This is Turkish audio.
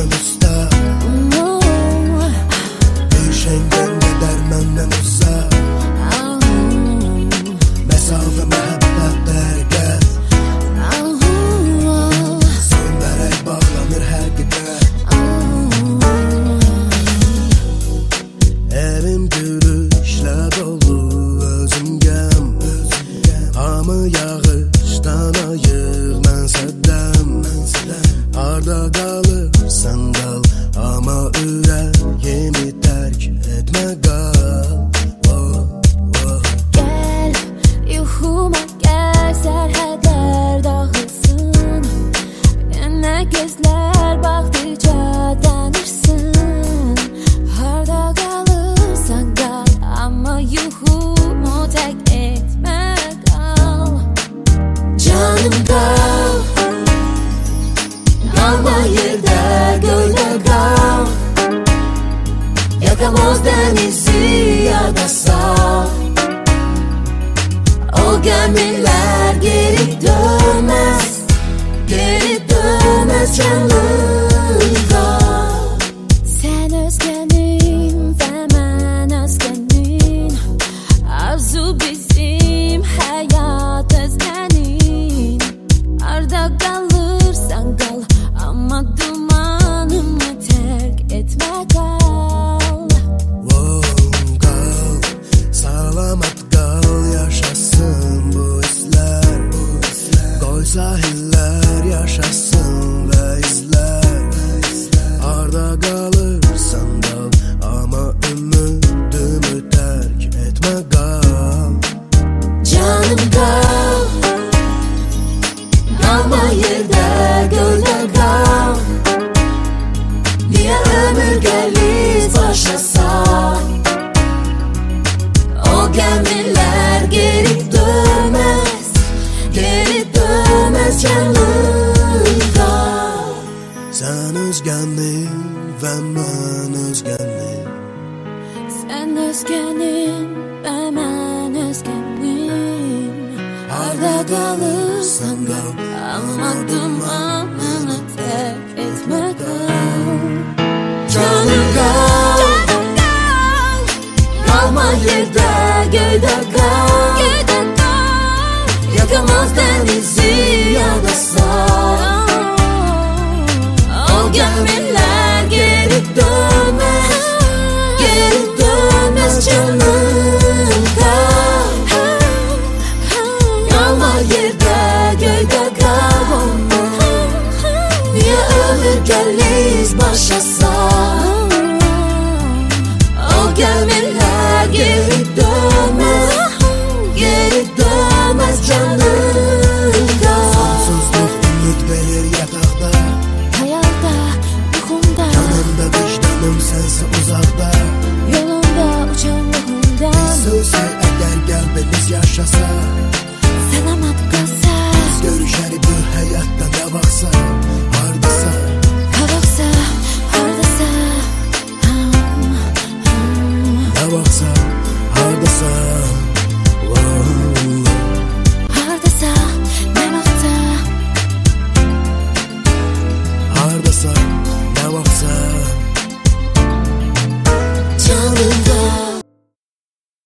benden usta Değişenden ve dermenden uzak Mesafe mehabbet derken. Sönderek bağlanır her gider Evim gürültü Estamos da misia da sağ. O gemiler geri dön. sahin ben özgenliğim Sen özgenim ben ben özgenliğim Arda kalırsan da Anladım anını terk etmeden. conscious of